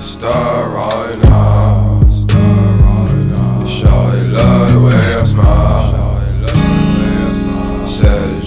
stir right now. Shawty love the way I smile. Said,